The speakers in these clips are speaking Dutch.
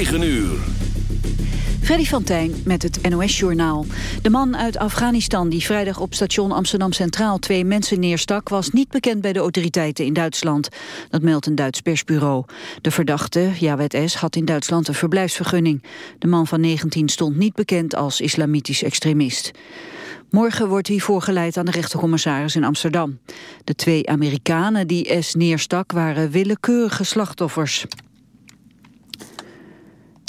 9 uur. Freddy van Tijn met het NOS-journaal. De man uit Afghanistan die vrijdag op station Amsterdam Centraal twee mensen neerstak... was niet bekend bij de autoriteiten in Duitsland. Dat meldt een Duits persbureau. De verdachte, Jawed S., had in Duitsland een verblijfsvergunning. De man van 19 stond niet bekend als islamitisch extremist. Morgen wordt hij voorgeleid aan de rechtercommissaris in Amsterdam. De twee Amerikanen die S neerstak waren willekeurige slachtoffers.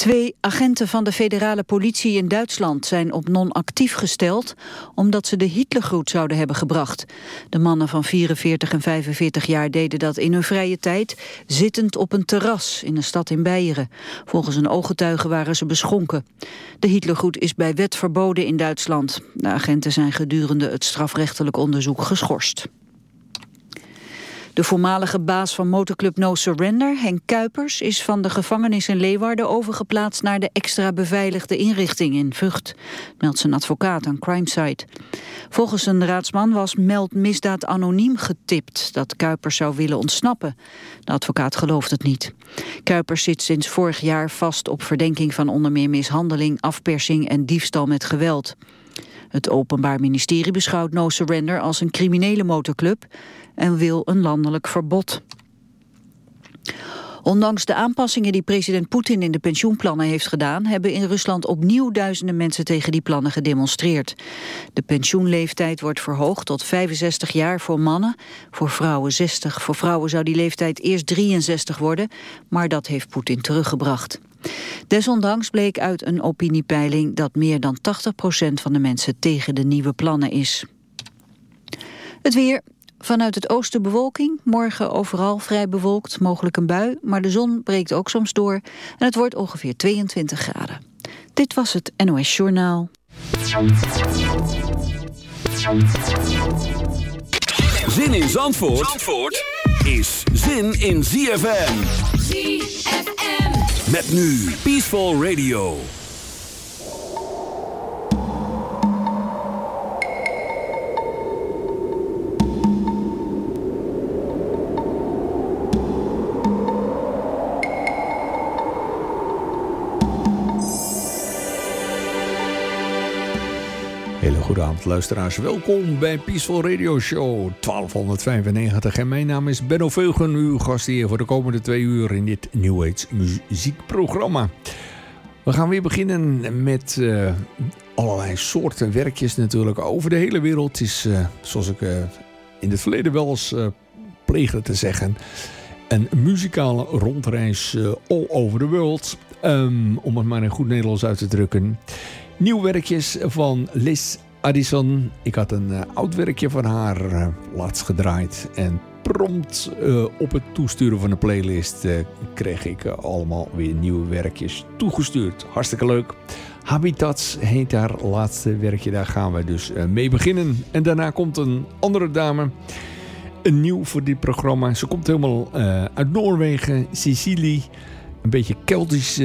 Twee agenten van de federale politie in Duitsland zijn op non-actief gesteld omdat ze de Hitlergroet zouden hebben gebracht. De mannen van 44 en 45 jaar deden dat in hun vrije tijd zittend op een terras in een stad in Beieren. Volgens een ooggetuige waren ze beschonken. De Hitlergroet is bij wet verboden in Duitsland. De agenten zijn gedurende het strafrechtelijk onderzoek geschorst. De voormalige baas van motorclub No Surrender, Henk Kuipers... is van de gevangenis in Leeuwarden overgeplaatst... naar de extra beveiligde inrichting in Vught, meldt zijn advocaat aan Crimesite. Volgens een raadsman was Meld Misdaad Anoniem getipt... dat Kuipers zou willen ontsnappen. De advocaat gelooft het niet. Kuipers zit sinds vorig jaar vast op verdenking van onder meer mishandeling... afpersing en diefstal met geweld. Het Openbaar Ministerie beschouwt No Surrender als een criminele motorclub en wil een landelijk verbod. Ondanks de aanpassingen die president Poetin in de pensioenplannen heeft gedaan... hebben in Rusland opnieuw duizenden mensen tegen die plannen gedemonstreerd. De pensioenleeftijd wordt verhoogd tot 65 jaar voor mannen, voor vrouwen 60. Voor vrouwen zou die leeftijd eerst 63 worden, maar dat heeft Poetin teruggebracht. Desondanks bleek uit een opiniepeiling dat meer dan 80% van de mensen tegen de nieuwe plannen is. Het weer, Vanuit het oosten bewolking, morgen overal vrij bewolkt, mogelijk een bui, maar de zon breekt ook soms door en het wordt ongeveer 22 graden. Dit was het NOS Journaal. Zin in Zandvoort, Zandvoort is zin in ZFM. ZFM. Met nu Peaceful Radio. Goedenavond luisteraars, welkom bij Peaceful Radio Show 1295 en mijn naam is Benno Veugen, uw gast hier voor de komende twee uur in dit New Age muziekprogramma. We gaan weer beginnen met uh, allerlei soorten werkjes natuurlijk over de hele wereld. Het is, uh, zoals ik uh, in het verleden wel eens pleegde te zeggen, een muzikale rondreis all over the world. Um, om het maar in goed Nederlands uit te drukken. Nieuw werkjes van Liz Addison. Ik had een uh, oud werkje van haar uh, laatst gedraaid. En prompt uh, op het toesturen van de playlist kreeg ik allemaal weer nieuwe werkjes toegestuurd. Hartstikke leuk. Habitats heet haar laatste werkje. Daar gaan we dus mee beginnen. En daarna komt een andere dame. Een nieuw voor dit programma. Ze komt helemaal uit Noorwegen, Sicilië. Een beetje Keltisch,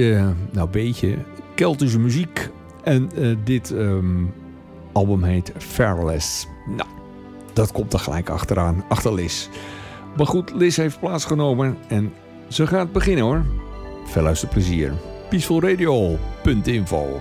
nou beetje Keltische muziek. En dit... Um, album heet Fareless. Nou, dat komt er gelijk achteraan, achter Liz. Maar goed, Liz heeft plaatsgenomen en ze gaat beginnen hoor. Veel luisterplezier. Peacefulradio.info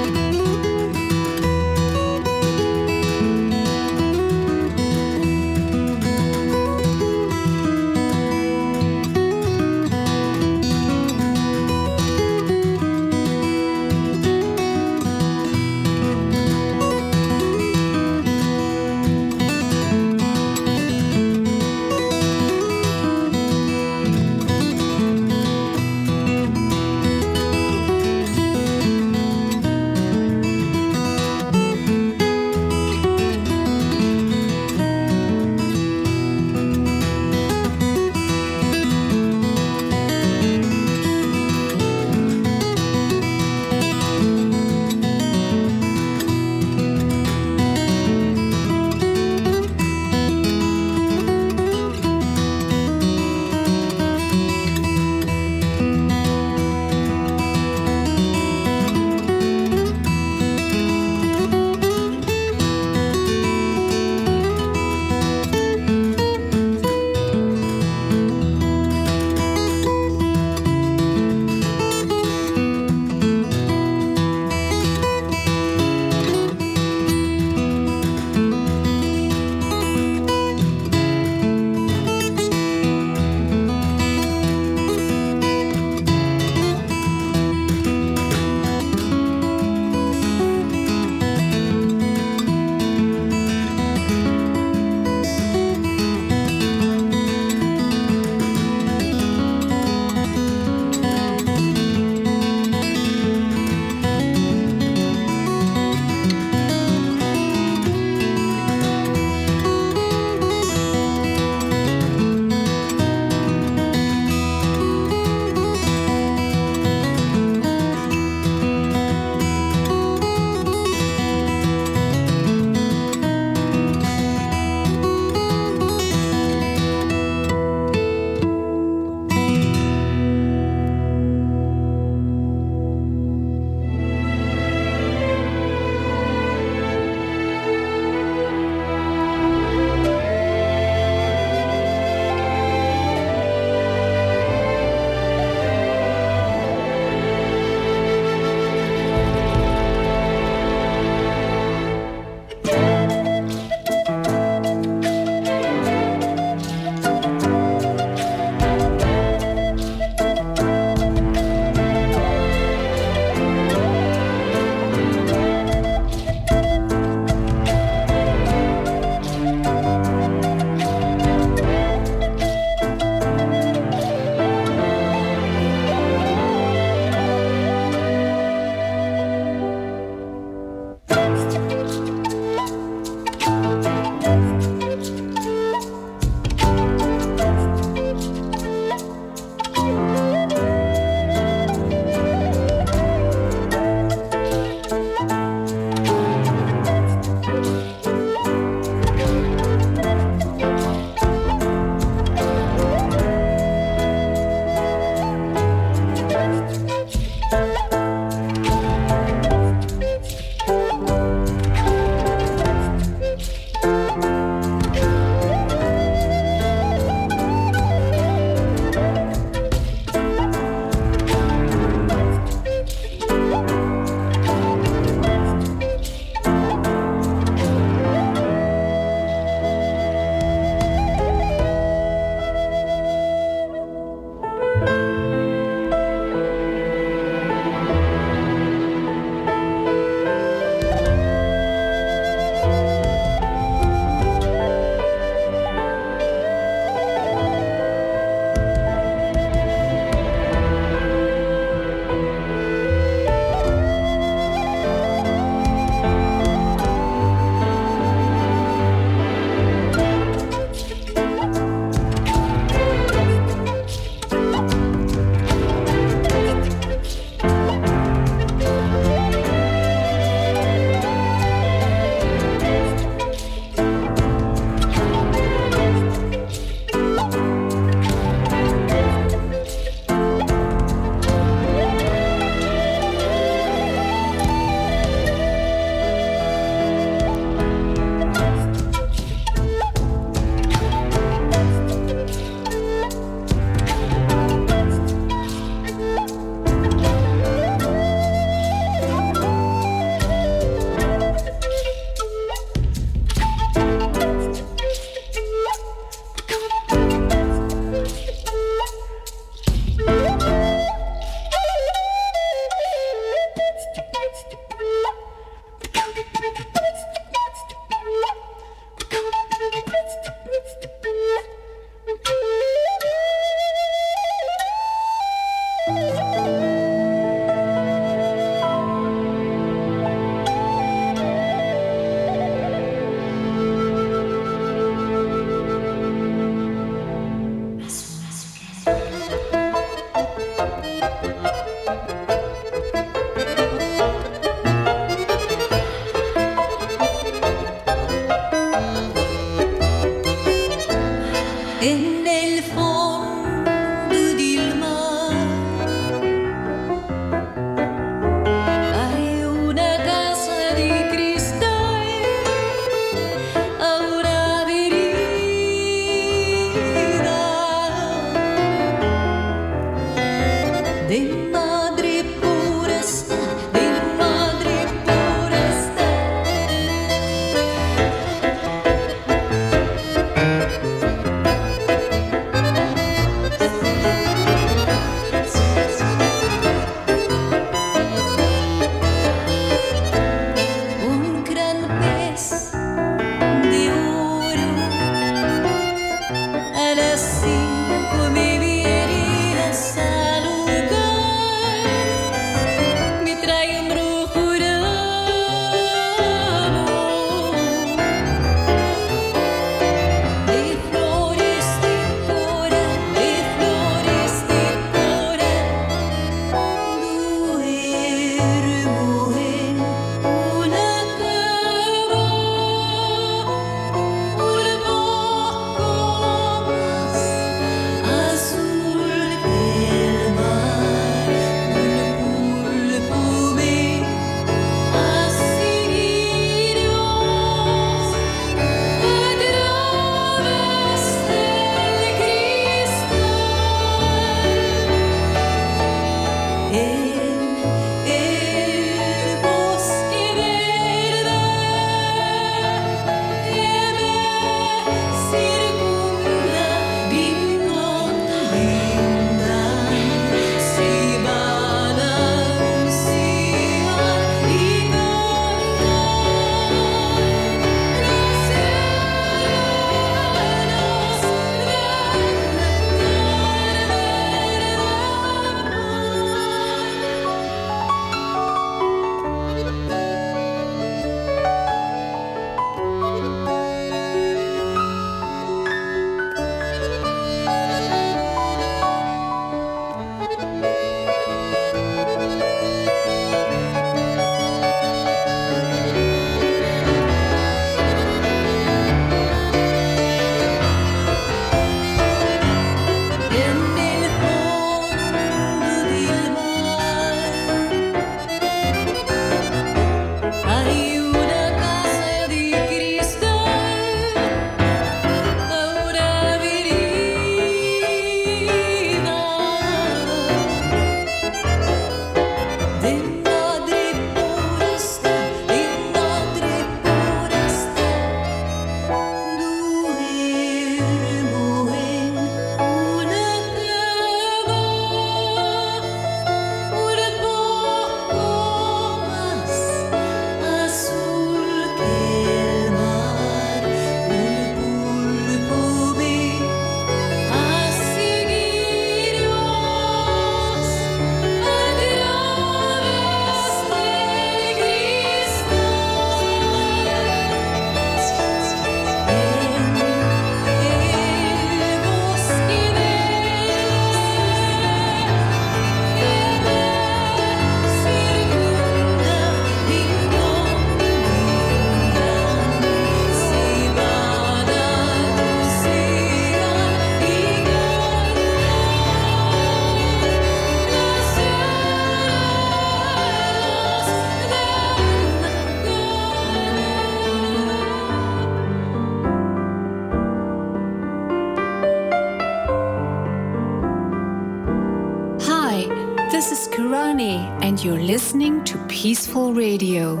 Radio.